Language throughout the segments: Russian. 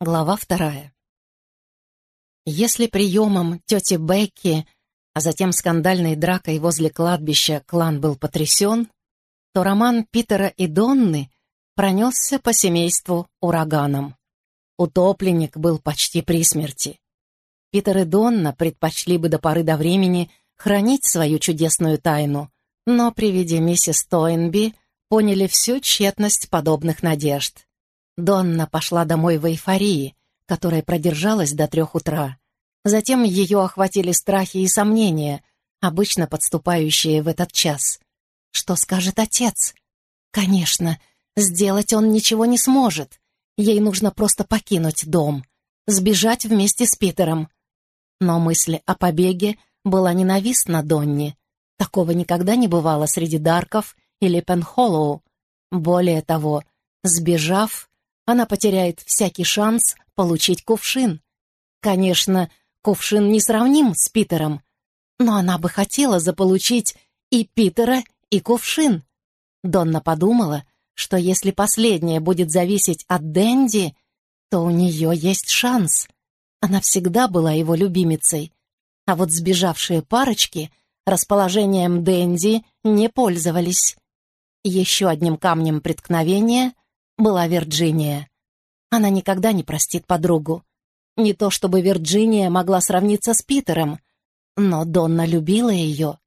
Глава вторая. Если приемом тети Бекки, а затем скандальной дракой возле кладбища клан был потрясен, то роман Питера и Донны пронесся по семейству ураганом. Утопленник был почти при смерти. Питер и Донна предпочли бы до поры до времени хранить свою чудесную тайну, но при виде миссис Тойнби поняли всю тщетность подобных надежд. Донна пошла домой в эйфории, которая продержалась до трех утра. Затем ее охватили страхи и сомнения, обычно подступающие в этот час. Что скажет отец? Конечно, сделать он ничего не сможет. Ей нужно просто покинуть дом, сбежать вместе с Питером. Но мысль о побеге была ненавистна Донне. Такого никогда не бывало среди Дарков или Пенхоллоу. Более того, сбежав, она потеряет всякий шанс получить кувшин. Конечно, кувшин не сравним с Питером, но она бы хотела заполучить и Питера, и кувшин. Донна подумала, что если последнее будет зависеть от Дэнди, то у нее есть шанс. Она всегда была его любимицей. А вот сбежавшие парочки расположением Дэнди не пользовались. Еще одним камнем преткновения была Вирджиния. Она никогда не простит подругу. Не то чтобы Вирджиния могла сравниться с Питером, но Донна любила ее.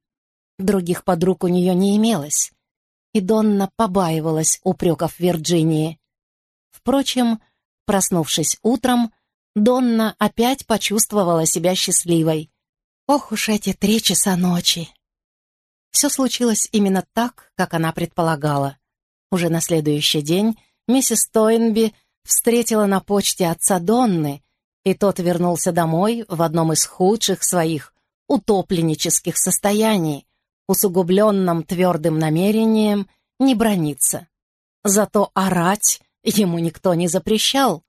Других подруг у нее не имелось, и Донна побаивалась упреков Вирджинии. Впрочем, проснувшись утром, Донна опять почувствовала себя счастливой. Ох уж эти три часа ночи! Все случилось именно так, как она предполагала. Уже на следующий день миссис Тойнби встретила на почте отца Донны, и тот вернулся домой в одном из худших своих утопленнических состояний, усугубленном твердым намерением не брониться. Зато орать ему никто не запрещал.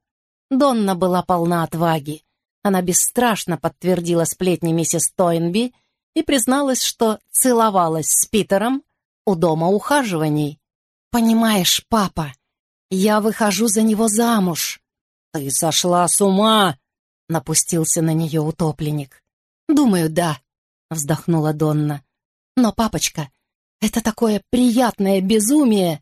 Донна была полна отваги. Она бесстрашно подтвердила сплетни миссис Тойнби и призналась, что целовалась с Питером у дома ухаживаний. «Понимаешь, папа, я выхожу за него замуж». «Ты сошла с ума!» — напустился на нее утопленник. «Думаю, да», — вздохнула Донна. «Но, папочка, это такое приятное безумие!»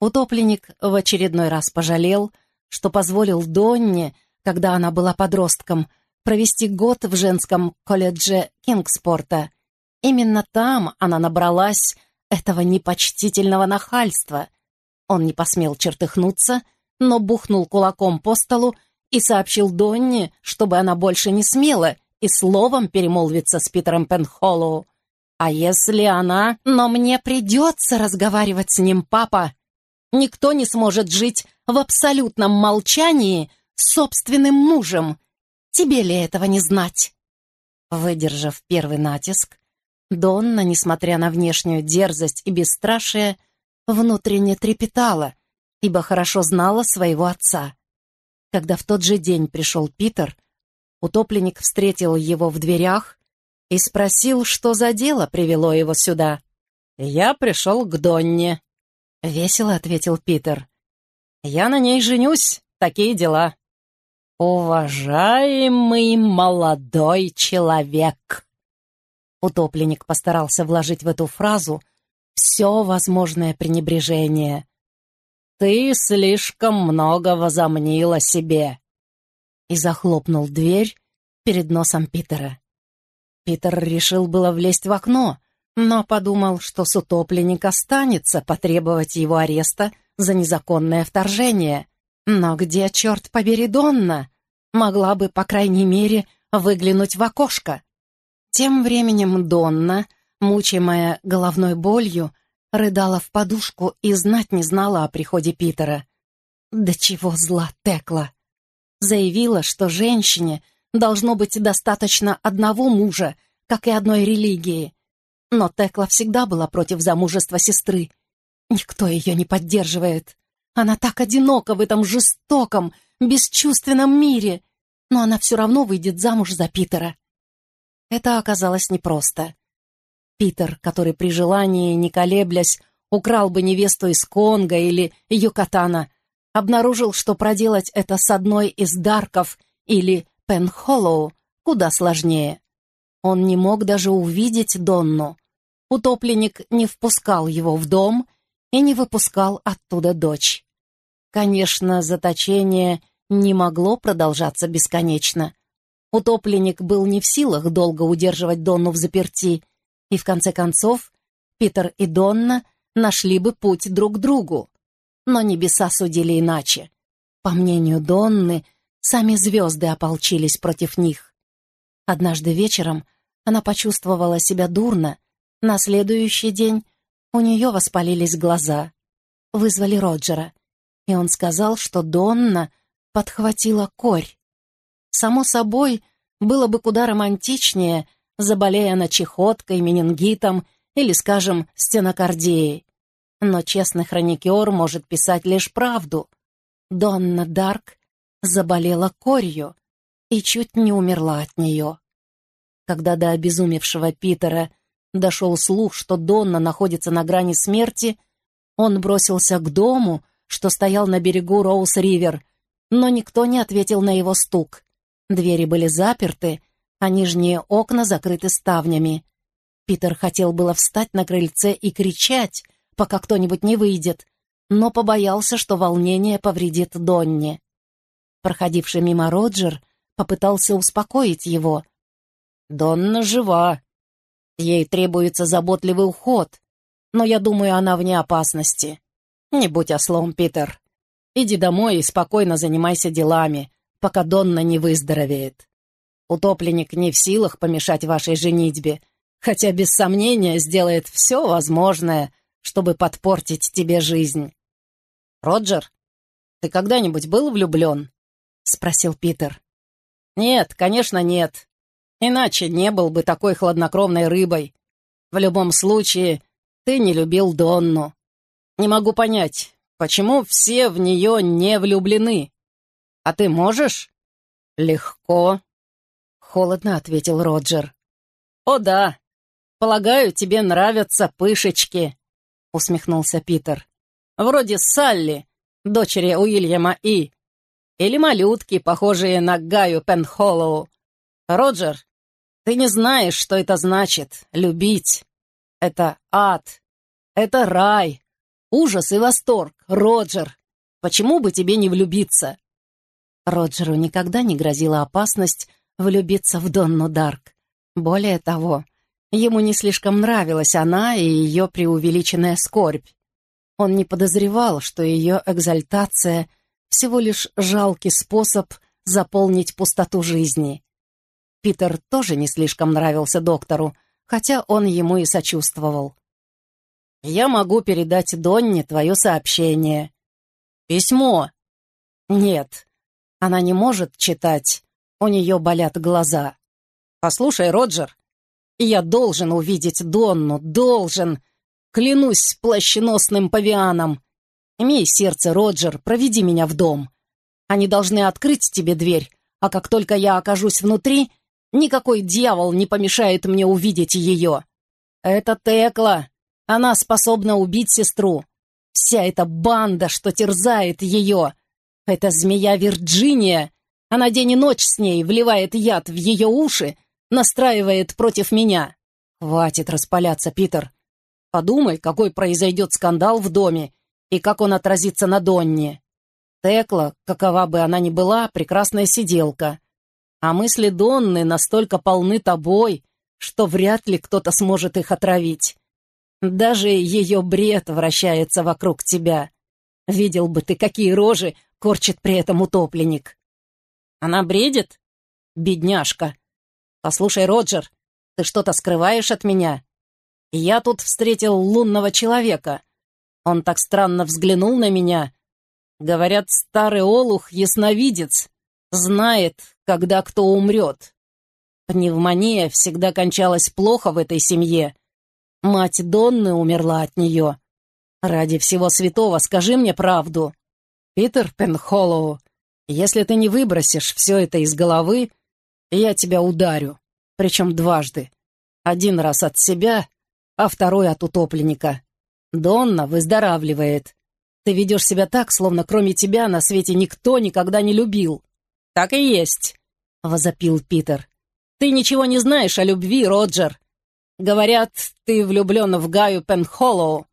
Утопленник в очередной раз пожалел, что позволил Донне, когда она была подростком, провести год в женском колледже Кингспорта. Именно там она набралась этого непочтительного нахальства, он не посмел чертыхнуться, но бухнул кулаком по столу и сообщил Донне, чтобы она больше не смела и словом перемолвиться с Питером Пенхоллоу. «А если она... Но мне придется разговаривать с ним, папа. Никто не сможет жить в абсолютном молчании с собственным мужем. Тебе ли этого не знать?» Выдержав первый натиск, Донна, несмотря на внешнюю дерзость и бесстрашие, внутренне трепетала, ибо хорошо знала своего отца. Когда в тот же день пришел Питер, утопленник встретил его в дверях и спросил, что за дело привело его сюда. «Я пришел к Донне», — весело ответил Питер. «Я на ней женюсь, такие дела». «Уважаемый молодой человек!» Утопленник постарался вложить в эту фразу — все возможное пренебрежение. «Ты слишком много возомнила себе!» И захлопнул дверь перед носом Питера. Питер решил было влезть в окно, но подумал, что с утопленник останется потребовать его ареста за незаконное вторжение. Но где, черт побери, Донна? Могла бы, по крайней мере, выглянуть в окошко. Тем временем Донна мучимая головной болью, рыдала в подушку и знать не знала о приходе Питера. До чего зла Текла. Заявила, что женщине должно быть достаточно одного мужа, как и одной религии. Но Текла всегда была против замужества сестры. Никто ее не поддерживает. Она так одинока в этом жестоком, бесчувственном мире, но она все равно выйдет замуж за Питера. Это оказалось непросто. Питер, который при желании, не колеблясь, украл бы невесту из Конго или Юкатана, обнаружил, что проделать это с одной из Дарков или Пенхоллоу куда сложнее. Он не мог даже увидеть Донну. Утопленник не впускал его в дом и не выпускал оттуда дочь. Конечно, заточение не могло продолжаться бесконечно. Утопленник был не в силах долго удерживать Донну в заперти, и в конце концов Питер и Донна нашли бы путь друг к другу. Но небеса судили иначе. По мнению Донны, сами звезды ополчились против них. Однажды вечером она почувствовала себя дурно. На следующий день у нее воспалились глаза. Вызвали Роджера, и он сказал, что Донна подхватила корь. Само собой, было бы куда романтичнее, заболея она чехоткой, менингитом или, скажем, стенокардией. Но честный хроникер может писать лишь правду. Донна Дарк заболела корью и чуть не умерла от нее. Когда до обезумевшего Питера дошел слух, что Донна находится на грани смерти, он бросился к дому, что стоял на берегу Роуз-Ривер, но никто не ответил на его стук. Двери были заперты, а нижние окна закрыты ставнями. Питер хотел было встать на крыльце и кричать, пока кто-нибудь не выйдет, но побоялся, что волнение повредит Донне. Проходивший мимо Роджер попытался успокоить его. «Донна жива. Ей требуется заботливый уход, но я думаю, она вне опасности. Не будь ослом, Питер. Иди домой и спокойно занимайся делами, пока Донна не выздоровеет. Утопленник не в силах помешать вашей женитьбе, хотя без сомнения сделает все возможное, чтобы подпортить тебе жизнь. Роджер, ты когда-нибудь был влюблен? Спросил Питер. Нет, конечно, нет. Иначе не был бы такой хладнокровной рыбой. В любом случае, ты не любил Донну. Не могу понять, почему все в нее не влюблены. А ты можешь? Легко. Холодно ответил Роджер. О да, полагаю, тебе нравятся пышечки. Усмехнулся Питер. Вроде Салли, дочери Уильяма И. Или малютки, похожие на Гаю Пенхоллоу. Роджер, ты не знаешь, что это значит — любить. Это ад. Это рай. Ужас и восторг, Роджер. Почему бы тебе не влюбиться?» Роджеру никогда не грозила опасность влюбиться в Донну Дарк. Более того, ему не слишком нравилась она и ее преувеличенная скорбь. Он не подозревал, что ее экзальтация — всего лишь жалкий способ заполнить пустоту жизни. Питер тоже не слишком нравился доктору, хотя он ему и сочувствовал. Я могу передать Донне твое сообщение. Письмо. Нет, она не может читать. У нее болят глаза. Послушай, Роджер, я должен увидеть Донну, должен. Клянусь плащеносным павианом. Имей сердце, Роджер, проведи меня в дом. Они должны открыть тебе дверь, а как только я окажусь внутри, никакой дьявол не помешает мне увидеть ее. Это Текла, она способна убить сестру. Вся эта банда, что терзает ее. Это змея Вирджиния. Она день и ночь с ней вливает яд в ее уши, настраивает против меня. Хватит распаляться, Питер. Подумай, какой произойдет скандал в доме и как он отразится на Донне. Текла, какова бы она ни была, прекрасная сиделка. А мысли Донны настолько полны тобой, что вряд ли кто-то сможет их отравить. Даже ее бред вращается вокруг тебя. Видел бы ты, какие рожи корчит при этом утопленник. Она бредит? Бедняжка. Послушай, Роджер, ты что-то скрываешь от меня? Я тут встретил лунного человека. Он так странно взглянул на меня. Говорят, старый олух — ясновидец. Знает, когда кто умрет. Пневмония всегда кончалась плохо в этой семье. Мать Донны умерла от нее. Ради всего святого скажи мне правду. Питер Пенхоллоу, если ты не выбросишь все это из головы, я тебя ударю. Причем дважды. Один раз от себя, а второй от утопленника. Донна выздоравливает. Ты ведешь себя так, словно кроме тебя на свете никто никогда не любил. Так и есть, — возопил Питер. Ты ничего не знаешь о любви, Роджер. Говорят, ты влюблен в Гаю Пенхоллоу.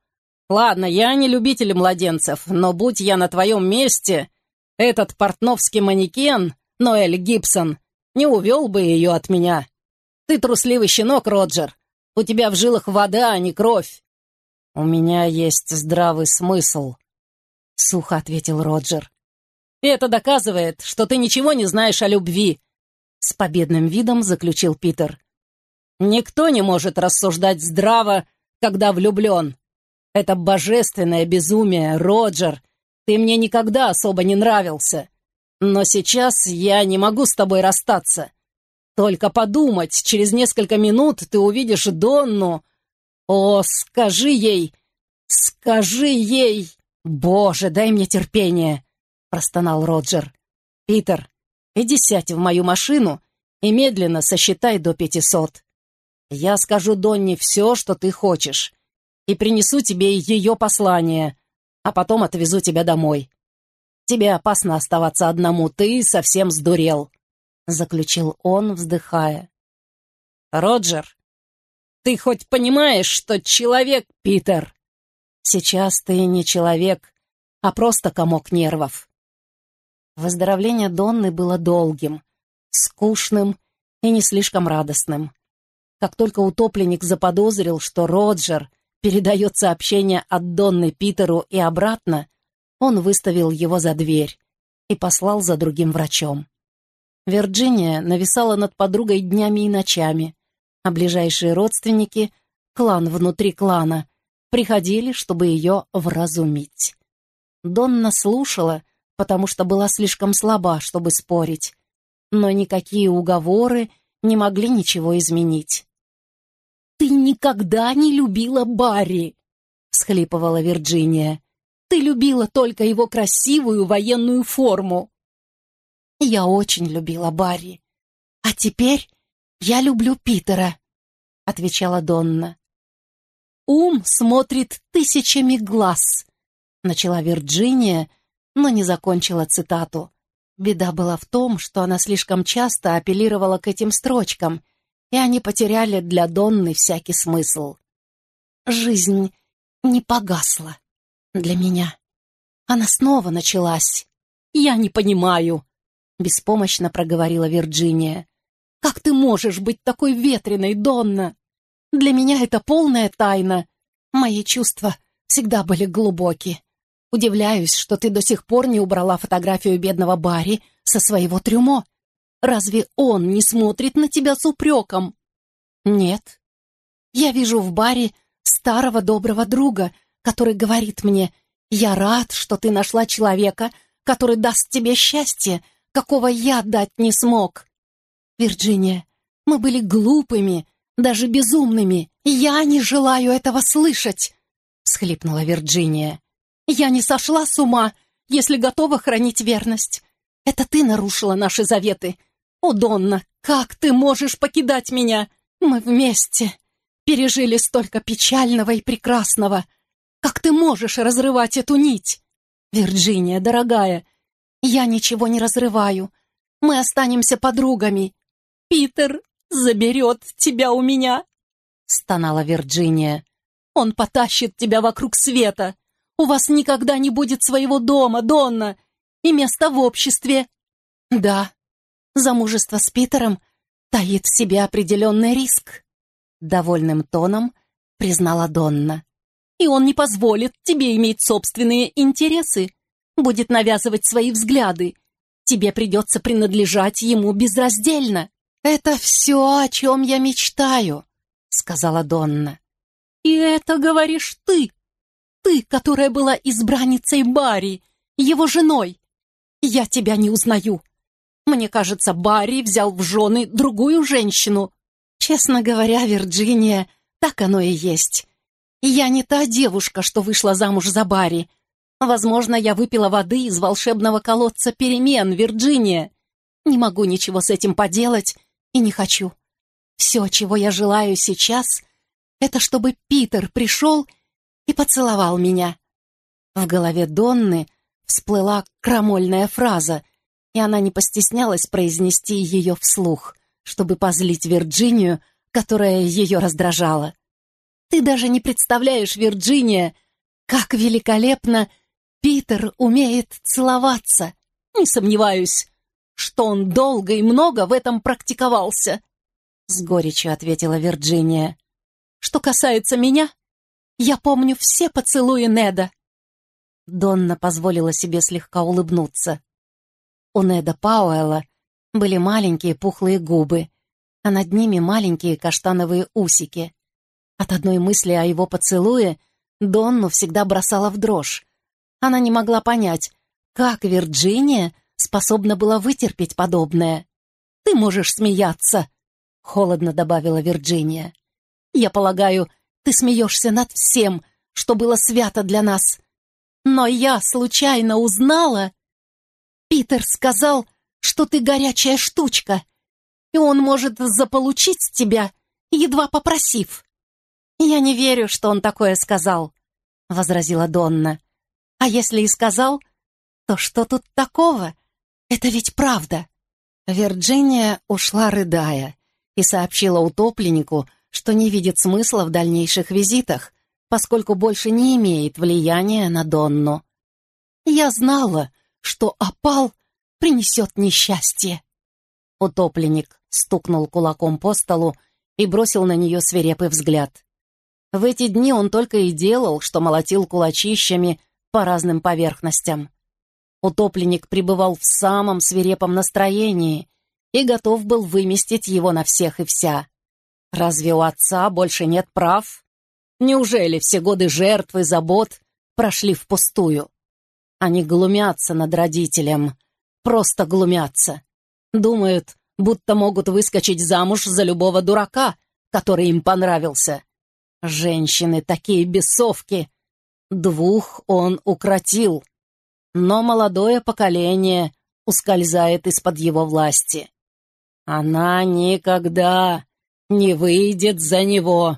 Ладно, я не любитель младенцев, но будь я на твоем месте, этот портновский манекен, Ноэль Гибсон, не увел бы ее от меня. Ты трусливый щенок, Роджер. У тебя в жилах вода, а не кровь. У меня есть здравый смысл, — сухо ответил Роджер. И это доказывает, что ты ничего не знаешь о любви, — с победным видом заключил Питер. Никто не может рассуждать здраво, когда влюблен. Это божественное безумие, Роджер. Ты мне никогда особо не нравился. Но сейчас я не могу с тобой расстаться. Только подумать, через несколько минут ты увидишь Донну. О, скажи ей, скажи ей... Боже, дай мне терпение, простонал Роджер. Питер, иди сядь в мою машину и медленно сосчитай до пятисот. Я скажу Донне все, что ты хочешь и принесу тебе ее послание, а потом отвезу тебя домой. Тебе опасно оставаться одному, ты совсем сдурел», — заключил он, вздыхая. «Роджер, ты хоть понимаешь, что человек, Питер? Сейчас ты не человек, а просто комок нервов». Выздоровление Донны было долгим, скучным и не слишком радостным. Как только утопленник заподозрил, что Роджер — передает сообщение от Донны Питеру и обратно, он выставил его за дверь и послал за другим врачом. Вирджиния нависала над подругой днями и ночами, а ближайшие родственники, клан внутри клана, приходили, чтобы ее вразумить. Донна слушала, потому что была слишком слаба, чтобы спорить, но никакие уговоры не могли ничего изменить. «Ты никогда не любила Барри!» — всхлипывала Вирджиния. «Ты любила только его красивую военную форму!» «Я очень любила Барри. А теперь я люблю Питера», — отвечала Донна. «Ум смотрит тысячами глаз», — начала Вирджиния, но не закончила цитату. Беда была в том, что она слишком часто апеллировала к этим строчкам — и они потеряли для Донны всякий смысл. Жизнь не погасла для меня. Она снова началась. «Я не понимаю», — беспомощно проговорила Вирджиния. «Как ты можешь быть такой ветреной, Донна? Для меня это полная тайна. Мои чувства всегда были глубоки. Удивляюсь, что ты до сих пор не убрала фотографию бедного Барри со своего трюмо. Разве он не смотрит на тебя с упреком? Нет. Я вижу в баре старого доброго друга, который говорит мне, «Я рад, что ты нашла человека, который даст тебе счастье, какого я дать не смог». Вирджиния, мы были глупыми, даже безумными. Я не желаю этого слышать, — всхлипнула Вирджиния. Я не сошла с ума, если готова хранить верность. Это ты нарушила наши заветы. «О, Донна, как ты можешь покидать меня? Мы вместе пережили столько печального и прекрасного. Как ты можешь разрывать эту нить? Вирджиния, дорогая, я ничего не разрываю. Мы останемся подругами. Питер заберет тебя у меня», — стонала Вирджиния. «Он потащит тебя вокруг света. У вас никогда не будет своего дома, Донна, и места в обществе». «Да, замужество с Питером таит в себе определенный риск», — довольным тоном признала Донна. «И он не позволит тебе иметь собственные интересы, будет навязывать свои взгляды. Тебе придется принадлежать ему безраздельно». «Это все, о чем я мечтаю», — сказала Донна. «И это говоришь ты, ты, которая была избранницей Барри, его женой. Я тебя не узнаю. Мне кажется, Барри взял в жены другую женщину. Честно говоря, Вирджиния, так оно и есть. Я не та девушка, что вышла замуж за Барри. Возможно, я выпила воды из волшебного колодца перемен, Вирджиния. Не могу ничего с этим поделать и не хочу. Все, чего я желаю сейчас, это чтобы Питер пришел и поцеловал меня. В голове Донны всплыла крамольная фраза, и она не постеснялась произнести ее вслух, чтобы позлить Вирджинию, которая ее раздражала. «Ты даже не представляешь, Вирджиния, как великолепно Питер умеет целоваться! Не сомневаюсь, что он долго и много в этом практиковался!» С горечью ответила Вирджиния. «Что касается меня, я помню все поцелуи Неда». Донна позволила себе слегка улыбнуться. У Неда Пауэлла были маленькие пухлые губы, а над ними маленькие каштановые усики. От одной мысли о его поцелуе Донну всегда бросала в дрожь. Она не могла понять, как Вирджиния способна была вытерпеть подобное. «Ты можешь смеяться», — холодно добавила Вирджиния. «Я полагаю, ты смеешься над всем, что было свято для нас. Но я случайно узнала...» «Питер сказал, что ты горячая штучка, и он может заполучить тебя, едва попросив». «Я не верю, что он такое сказал», — возразила Донна. «А если и сказал, то что тут такого? Это ведь правда». Вирджиния ушла, рыдая, и сообщила утопленнику, что не видит смысла в дальнейших визитах, поскольку больше не имеет влияния на Донну. «Я знала, что опал принесет несчастье». Утопленник стукнул кулаком по столу и бросил на нее свирепый взгляд. В эти дни он только и делал, что молотил кулачищами по разным поверхностям. Утопленник пребывал в самом свирепом настроении и готов был выместить его на всех и вся. Разве у отца больше нет прав? Неужели все годы жертвы забот прошли впустую? Они глумятся над родителем, просто глумятся. Думают, будто могут выскочить замуж за любого дурака, который им понравился. Женщины такие бесовки. Двух он укротил. Но молодое поколение ускользает из-под его власти. Она никогда не выйдет за него.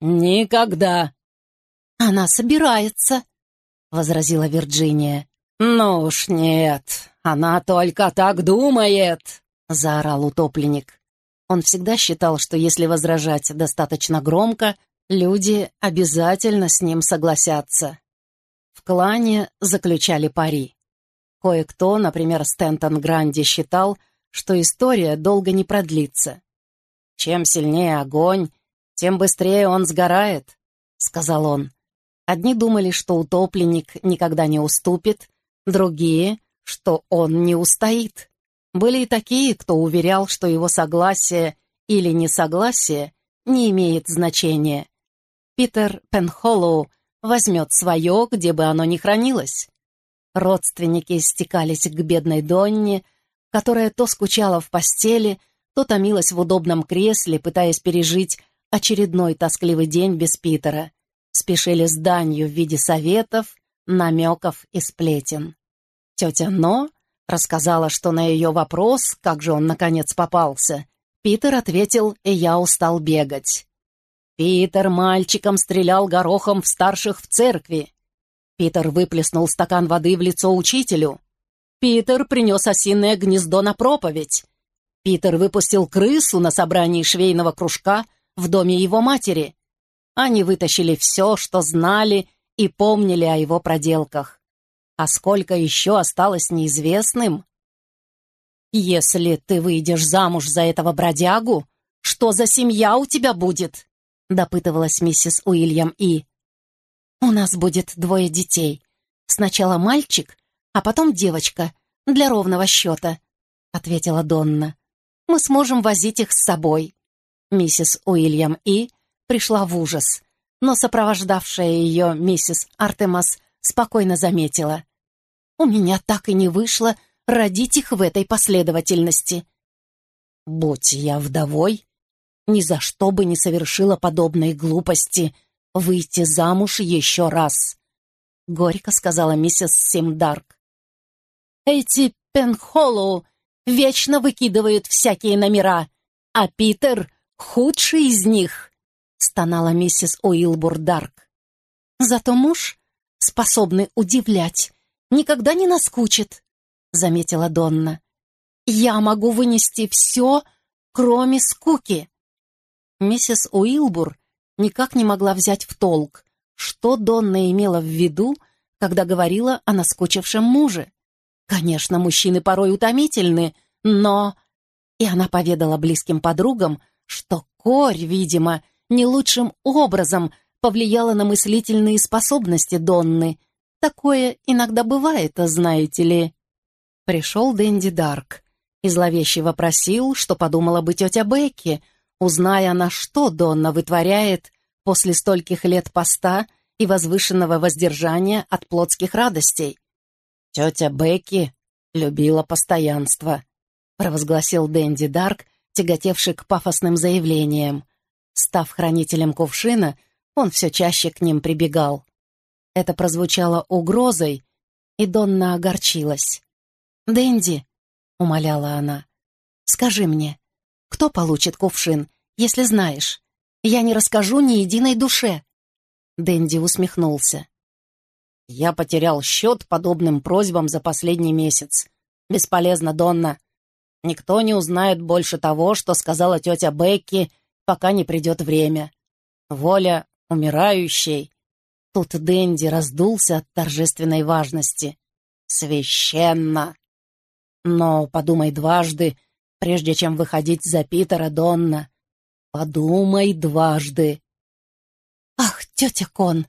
Никогда. Она собирается, — возразила Вирджиния. «Ну уж нет, она только так думает!» — заорал утопленник. Он всегда считал, что если возражать достаточно громко, люди обязательно с ним согласятся. В клане заключали пари. Кое-кто, например, Стентон Гранди, считал, что история долго не продлится. «Чем сильнее огонь, тем быстрее он сгорает», — сказал он. Одни думали, что утопленник никогда не уступит, другие, что он не устоит. Были и такие, кто уверял, что его согласие или несогласие не имеет значения. Питер Пенхоллоу возьмет свое, где бы оно ни хранилось. Родственники стекались к бедной Донне, которая то скучала в постели, то томилась в удобном кресле, пытаясь пережить очередной тоскливый день без Питера спешили с данью в виде советов, намеков и сплетен. Тетя Но рассказала, что на ее вопрос, как же он наконец попался, Питер ответил, и я устал бегать. Питер мальчиком стрелял горохом в старших в церкви. Питер выплеснул стакан воды в лицо учителю. Питер принес осиное гнездо на проповедь. Питер выпустил крысу на собрании швейного кружка в доме его матери. Они вытащили все, что знали и помнили о его проделках. А сколько еще осталось неизвестным? «Если ты выйдешь замуж за этого бродягу, что за семья у тебя будет?» допытывалась миссис Уильям И. «У нас будет двое детей. Сначала мальчик, а потом девочка, для ровного счета», ответила Донна. «Мы сможем возить их с собой». Миссис Уильям И пришла в ужас, но сопровождавшая ее миссис Артемас спокойно заметила. «У меня так и не вышло родить их в этой последовательности». «Будь я вдовой, ни за что бы не совершила подобной глупости выйти замуж еще раз», — горько сказала миссис Симдарк. «Эти Пенхоллоу вечно выкидывают всякие номера, а Питер — худший из них», стонала миссис Уилбур Дарк. Зато муж способны удивлять, никогда не наскучит», — заметила Донна. «Я могу вынести все, кроме скуки». Миссис Уилбур никак не могла взять в толк, что Донна имела в виду, когда говорила о наскучившем муже. Конечно, мужчины порой утомительны, но... И она поведала близким подругам, что корь, видимо, не лучшим образом повлияла на мыслительные способности Донны. Такое иногда бывает, знаете ли. Пришел Дэнди Дарк и зловеще вопросил, что подумала бы тетя Бекки, узная, на что Донна вытворяет после стольких лет поста и возвышенного воздержания от плотских радостей. «Тетя Бекки любила постоянство», — провозгласил Дэнди Дарк, тяготевший к пафосным заявлениям. Став хранителем кувшина, он все чаще к ним прибегал. Это прозвучало угрозой, и Донна огорчилась. «Дэнди», — умоляла она, — «скажи мне, кто получит кувшин, если знаешь? Я не расскажу ни единой душе». Дэнди усмехнулся. «Я потерял счет подобным просьбам за последний месяц. Бесполезно, Донна. Никто не узнает больше того, что сказала тетя Бекки, пока не придет время. Воля умирающей. Тут Дэнди раздулся от торжественной важности. Священно! Но подумай дважды, прежде чем выходить за Питера Донна. Подумай дважды. «Ах, тетя Кон,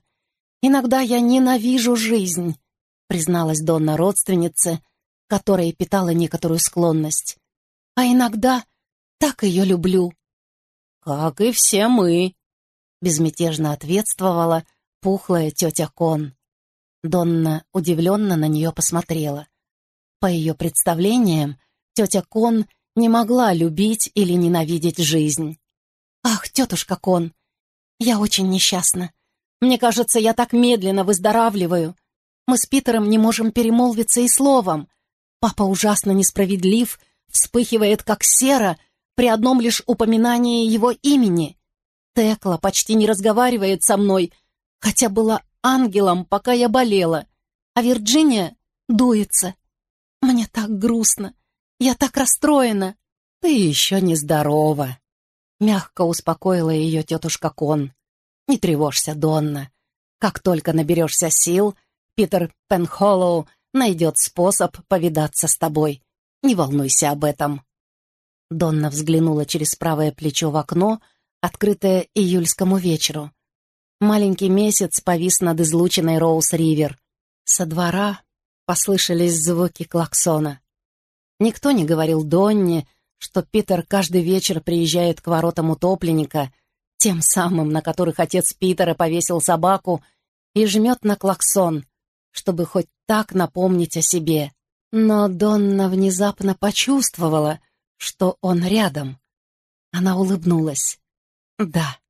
иногда я ненавижу жизнь», призналась Донна родственнице, которая питала некоторую склонность. «А иногда так ее люблю». «Как и все мы», — безмятежно ответствовала пухлая тетя Кон. Донна удивленно на нее посмотрела. По ее представлениям, тетя Кон не могла любить или ненавидеть жизнь. «Ах, тетушка Кон, я очень несчастна. Мне кажется, я так медленно выздоравливаю. Мы с Питером не можем перемолвиться и словом. Папа ужасно несправедлив, вспыхивает как сера при одном лишь упоминании его имени. Текла почти не разговаривает со мной, хотя была ангелом, пока я болела, а Вирджиния дуется. Мне так грустно, я так расстроена. Ты еще нездорова, Мягко успокоила ее тетушка Кон. «Не тревожься, Донна. Как только наберешься сил, Питер Пенхоллоу найдет способ повидаться с тобой. Не волнуйся об этом». Донна взглянула через правое плечо в окно, открытое июльскому вечеру. Маленький месяц повис над излученной Роуз-Ривер. Со двора послышались звуки клаксона. Никто не говорил Донне, что Питер каждый вечер приезжает к воротам утопленника, тем самым, на которых отец Питера повесил собаку, и жмет на клаксон, чтобы хоть так напомнить о себе. Но Донна внезапно почувствовала, что он рядом. Она улыбнулась. «Да,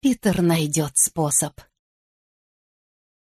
Питер найдет способ».